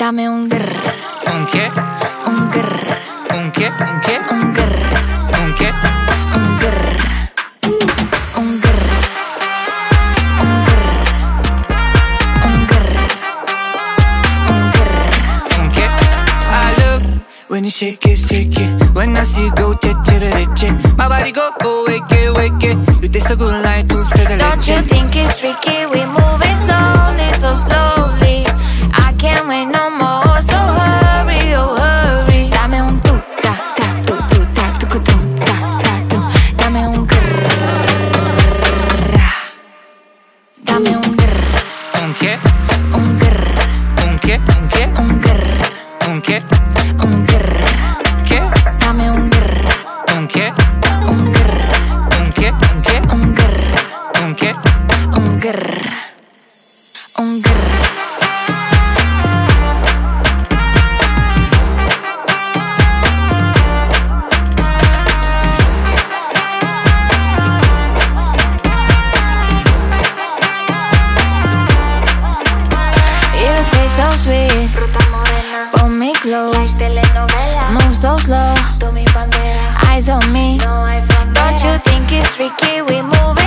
Dame un grr, ¿Un qué? un grr, ¿Un qué? ¿Un qué? un grr, ¿Un qué? un grr, un grr, un grr, un grr, un grr. ¿Un qué? I look when you shake it, shake it. When I see you go, che che re che. My body go, go, wake it, wake it. You taste so good like dulce de Don't you think it's tricky? ¿Un qué? un grrr, ¿Un qué? ¿Un qué? un grrr, ¿Un qué? un grrr. ¿Qué? Dame un grrr, ¿Un qué? Sweet. Fruta morena, Pull me close. telenovela, Move so slow. tú mi bandera, Eyes on me. no hay frontera Don't you think it's tricky? We moving slowly, so slow.